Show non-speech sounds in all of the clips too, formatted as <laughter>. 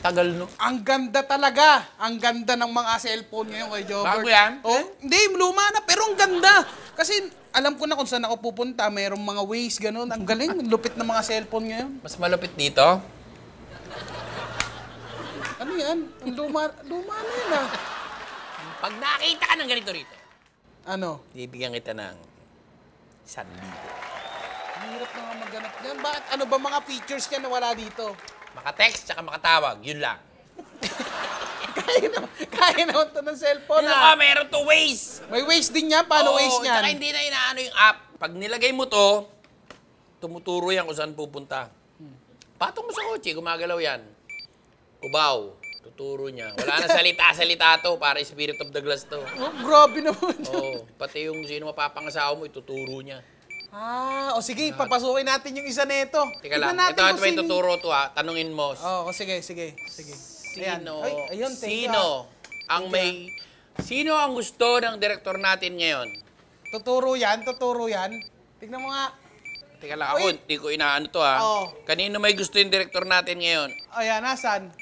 tagal no. Ang ganda talaga. Ang ganda ng mga cellphone ngayon kay Jobert. Bago yan? Oh, hindi, luma na, pero ang ganda. Kasi alam ko na kung saan ako pupunta, mayroong mga ways, ganun. Ang galing, lupit ng mga cellphone ngayon. Mas malupit dito. Ano yan? Ang luma, luma na yun ah. Pag nakita ka ng ganito rito, Ano? bibigyan kita ng sandibo. Ang hirap na nga magganap yan. Bakit? Ano ba mga features niya na wala dito? Maka-text tsaka makatawag, yun lang. <laughs> kaya naman, kaya naman to ng cellphone ka, ah. meron to ways. May ways din yan. Paano ways niyan? Tsaka hindi na inaano yung app. Pag nilagay mo to, tumuturo yan kung saan pupunta. Patong mo sa kotse, gumagalaw yan. Kubaw, tuturo niya. Wala na <laughs> salita-salita to, para spirit of the glass to. Oh, grabe naman. Oo, pati yung sino mapapangasawa mo, ituturo niya. Ah, o sige, papasukin natin yung isa nito. Teka lang, ito ito may tuturo to ha. Tanungin mo, Oo, oh, sige, sige, sige. Ayan. sino, Ay, ayun, thank you, sino ah. ang may, sino ang gusto ng direktor natin ngayon? Tuturo yan, tuturo yan. Tignan mo nga. Teka lang, ako, Uy. hindi ko inaano to ha. Oo. Kanino may gusto yung direktor natin ngayon? Ayan, nasan?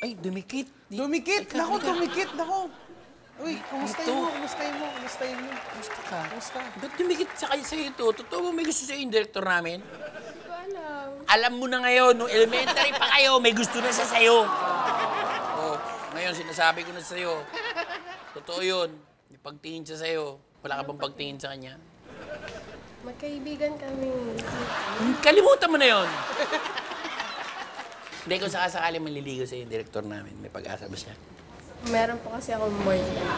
Ay, dumikit. Dumikit! Nako, dumikit! Nako! Uy, kumustahin Ito. mo, kumustahin mo, kumustahin mo. Kumusta ka? Kumusta? Ba't dumikit sa kayo sa'yo ito? Totoo ba may gusto sa'yo yung director namin? alam. Alam mo na ngayon, nung elementary pa kayo, may gusto na siya sa'yo. Oh, ngayon sinasabi ko na sa'yo. Totoo yun. May pagtingin siya sa'yo. Wala ka bang pagtingin sa kanya? Magkaibigan kami. Kalimutan mo na yun. Hindi, kung sakasakali manliligaw sa'yo yung director namin, may pag-asa ba siya? Meron po kasi akong boyfriend.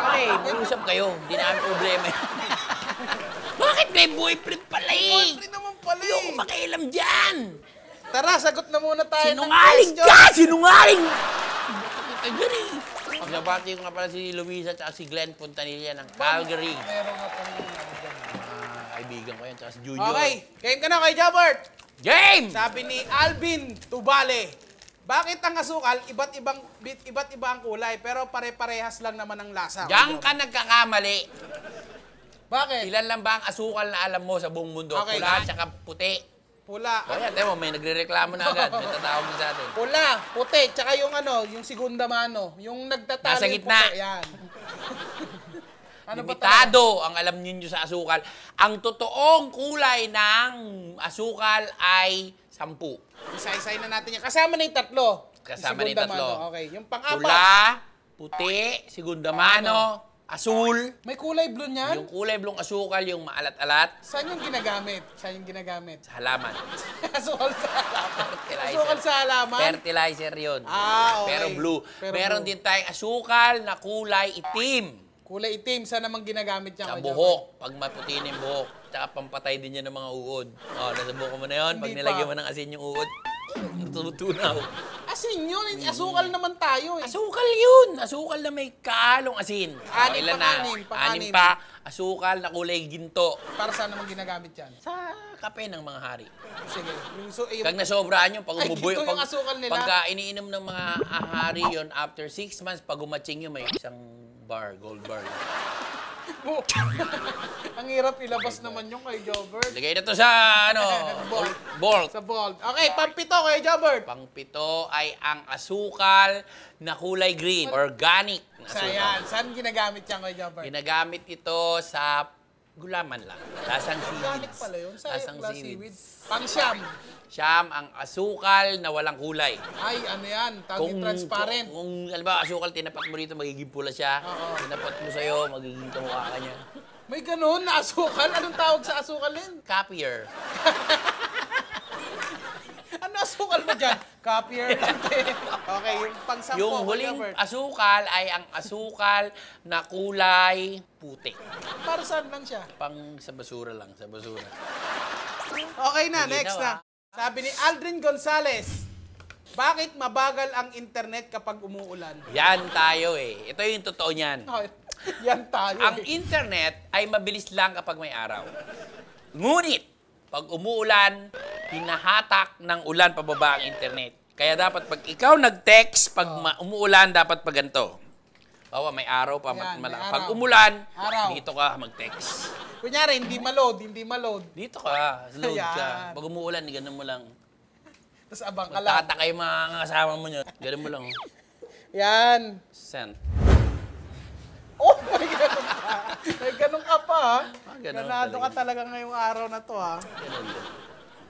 Pare, may usap kayo. Hindi namin problema. <laughs> Bakit may boyfriend pala eh? Boyfriend naman pala Hindi ako eh. makialam dyan. Tara, sagot na muna tayo Sinungaling question. ka! Sinungaling! Tagal eh. Pagbabati ko nga pala si Luisa at si Glenn Puntanilla ng Calgary. Meron nga ano dyan. Ah, kaibigan ko yan, tsaka si Junior. Okay, game ka na kay Jabert. Game! Sabi ni Alvin Tubale, bakit ang asukal iba't ibang iba't iba ang kulay pero pare-parehas lang naman ang lasa? Diyan ka nagkakamali. Bakit? Ilan lang ba ang asukal na alam mo sa buong mundo? Okay, Pula at saka puti. Pula. O yan, mo, may nagre-reklamo na agad. May tatawag na sa atin. Pula, puti, tsaka yung ano, yung segunda mano, yung nagtatalo. Nasa gitna. puti, Yan. <laughs> ano? Limitado ang alam ninyo sa asukal. Ang totoong kulay ng asukal ay sampu. Isa-isay na natin yan. Kasama na yung tatlo. Kasama na yung tatlo. mano. Okay, yung pang-apat. Pula, puti, segunda mano, asul. May kulay blue niyan? Yung kulay blong asukal, yung maalat-alat, Saan yung ginagamit? Saan yung ginagamit? sa halaman. <laughs> asukal sa halaman. Fertilizer. Asukal sa halaman? Fertilizer yun. Ah, okay. Pero blue. Pero Meron blue. din tayong asukal na kulay itim. Kulay itim. Saan naman ginagamit niya? Sa buhok. Pag maputi na yung buhok. Tsaka pampatay din yan ng mga uod. O, nasa buhok mo na yun. Pag Hindi nilagyan mo ng asin yung uod. Jobert? Asin yun. Asukal naman tayo eh. Asukal yun. Asukal na may kalong asin. O, Anim ilan pa, na? anim pa, Anim pa. Asukal na kulay ginto. Para saan naman ginagamit yan? Sa kape ng mga hari. Sige. Yung, so, eh, Pag nasobrahan yung pag Ay, umuboy, ginto yung asukal nila. Pagka iniinom ng mga ahari yon after six months, pag umatsing yun, may isang bar, gold bar. <laughs> Ang hirap ilabas naman yung kay Jobert. Lagay na to sa, ano, <laughs> Bolt. bolt. Sa bold. Okay, pampito kay Jobert. Pangpito ay ang asukal na kulay green, organic na Sa asukal. yan. Saan ginagamit yan kay Jobert? Ginagamit ito sa gulaman lang. Lasang seaweeds. Organic pala yun. Sa Lasang class seaweeds. seaweed. Pang siyam. Siyam ang asukal na walang kulay. Ay, ano yan? Tawag yung transparent. Kung, kung alam ba, asukal, tinapat mo dito, magiging pula siya. Oo. Tinapat mo sa'yo, magiging kamukha ka niya. May ganun na asukal. Anong tawag sa asukal yun? Copier. <laughs> Asukal mo dyan? Copier lang. <laughs> okay, yung pang sampo. Yung huling asukal ay ang asukal na kulay puti. Para saan lang siya? Pang sa basura lang, sa basura. Okay na, Malinaw, next ah. na. Sabi ni Aldrin Gonzales, bakit mabagal ang internet kapag umuulan? Yan tayo eh. Ito yung totoo niyan. Ay, <laughs> Yan tayo. Ang eh. internet ay mabilis lang kapag may araw. Ngunit, pag umuulan, hinahatak ng ulan pababa ang internet. Kaya dapat pag ikaw nag-text, pag ma- umuulan, dapat pag ganito. Bawa, may araw pa. Yan, may araw. Pag umulan, Araw. dito ka mag-text. Kunyari, hindi ma-load, hindi ma-load. Dito ka, load ka. Ayan. Pag umuulan, ganun mo lang. Tapos abang ka lang. Tata kayo mga kasama mo nyo. Ganun mo lang. oh. Yan. Send. Oh, may ganun ka. May ganun ka pa, ha? Ah, ganun Ganado ka talaga. ngayong araw na to, ha? Ganun.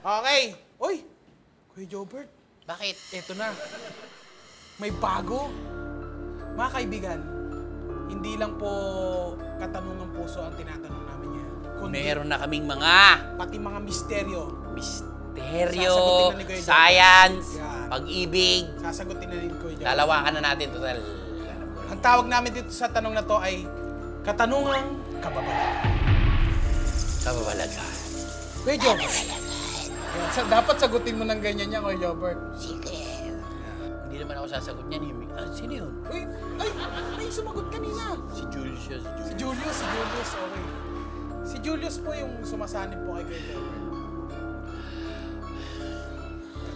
Okay. Uy, Kuya Jobert, Bakit? eto na. May bago. Mga kaibigan, hindi lang po katanungang puso ang tinatanong namin ngayon. Kundi Meron na kaming mga pati mga misteryo. misteryo, Sasagutin na ni Kuya Jobert. science, Yan. pag-ibig. Sasagutin na rin Kuya Jobert. Lalawakan na natin total. Ang tawag namin dito sa tanong na to ay katanungang kababalagan. Kababalagan. Kuya Jobert. Yan, sa, dapat sagutin mo ng ganyan niya, Kuya Jobert. Hindi naman ako sasagot niyan. Himi. Ah, sino yun? Uy, ay, may sumagot kanina. Si Julius yun, si Si Julius. Julius, si Julius, okay. Si Julius po yung sumasanib po kay Kuya Jobert.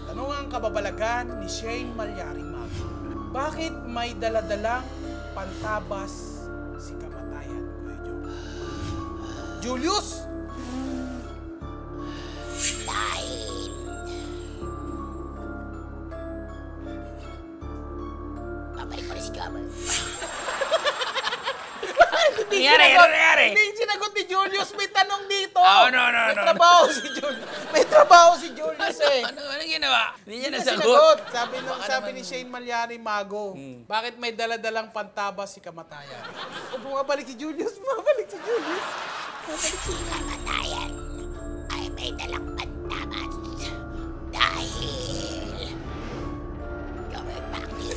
Katanungang kababalagan ni Shane Malyaring Mago. Bakit may daladalang pantabas si kamatayan, Kuya Jobert? Julius! Oh, no, no, May no, trabaho <laughs> si Julius. May trabaho si Julius eh. Ano, ano ginawa? Hindi niya Hindi niya nasagot. sinagot. Sabi, nung, Baka sabi ni Shane Malyari Mago, bakit may daladalang pantabas si kamatayan? O bumabalik si Julius, bumabalik si Julius. kamatayan ay may dalang pantabas dahil back to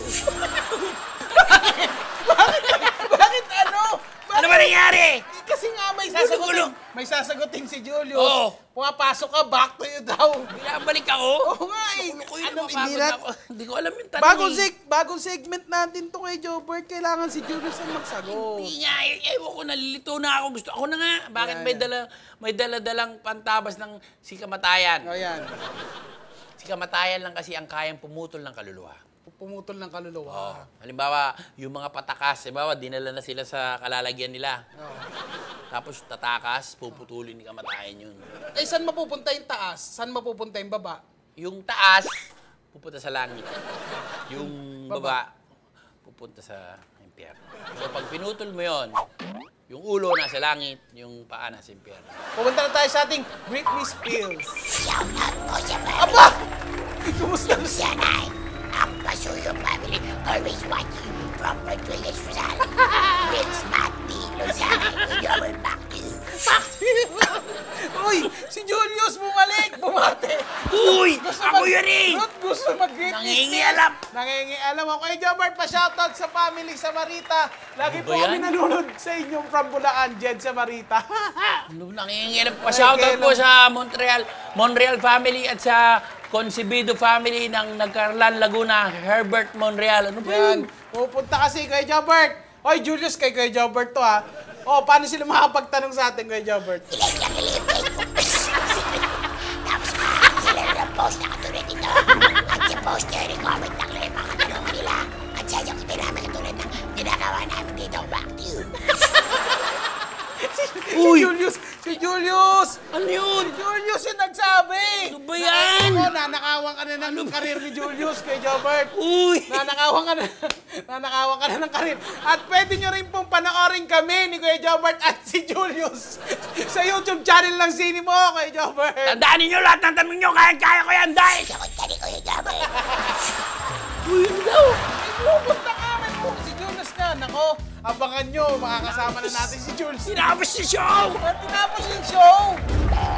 Bakit ano? Ano ba nangyari? Kasi nga may Gulo-gulo. sasagutin. May sasagutin si Julius. Oo. Pumapasok ka, back to you daw. Binabalik ako? Oo nga eh. Ulo ko yun, Ano, napapagod ako. <laughs> Hindi ko alam yung tanong. Bagong, eh. seg bagong segment natin to kay Jobert. Kailangan si Julius ang magsagot. Hindi nga, eh, ewan ko, nalilito na ako. Gusto ako na nga. Bakit Yeah, may yeah. dala may dala-dalang pantabas ng si kamatayan? O yan. Si kamatayan lang kasi ang kayang pumutol ng kaluluwa. Pumutol ng kaluluwa. Oh, halimbawa, yung mga patakas, halimbawa, dinala na sila sa kalalagyan nila. Oo. Tapos tatakas, puputulin ni kamatayan yun. Eh, saan mapupunta yung taas? Saan mapupunta yung baba? Yung taas, pupunta sa langit. Yung baba, pupunta sa impyerno. So pag pinutol mo yon, yung ulo nasa langit, yung paa nasa impyerno. Pupunta na tayo sa ating Britney Spears. shout out po sa mga Aba! Kumusta? Yan ay ang Pasuyo family always watching from Rodriguez Rizal. Vince Mati, Lozano, going back to Uy! Si Julius bumalik! Bumate! Uy! Gusto Ako yun eh! Gusto mag-Britney Nangingialam. Nangingialam ako. Kay Jobert, pa-shoutout sa family sa Marita. Lagi Ano po kami nanonood sa inyong from Bulacan, Jed sa Marita. Ano nangingilam pa shoutout po sa Montreal, Montreal family at sa Concebido family ng Nagcarlan, Laguna, Herbert Monreal. Ano ba Yan. yun? Pupunta kasi kay Jobert. Oy, Julius, kay kay Jobert to ha. Oh, paano sila makapagtanong sa atin kay Jobert? Tapos sila post na katulad nito. At sa post niya, i-comment lang nila yung mga tanong nila. At siya yung namin katulad ng ginagawa namin dito. Back to you. Si Julius! Si Julius! Ano yun? Si Julius yung nagsabi! Ano ba yan? Nanakawan ka na ng karir ni Julius kay Jobert. Uy! Nanakawan ka na, <laughs> nanakawan ka na ng karir. At pwede nyo rin pong panoorin kami ni Kuya Jobert at si Julius <laughs> sa YouTube channel ng Sini mo, Kuya Jobert. Tandaan ninyo lahat ng tanong nyo, kaya-kaya ko yan, dahil! Sagot ka ni Kuya Jabber. <laughs> Uy, ano daw? Pupunta kami po si Julius na. Nako, abangan nyo, makakasama na natin si Julius. Tinapos si show! Tinapos yung show!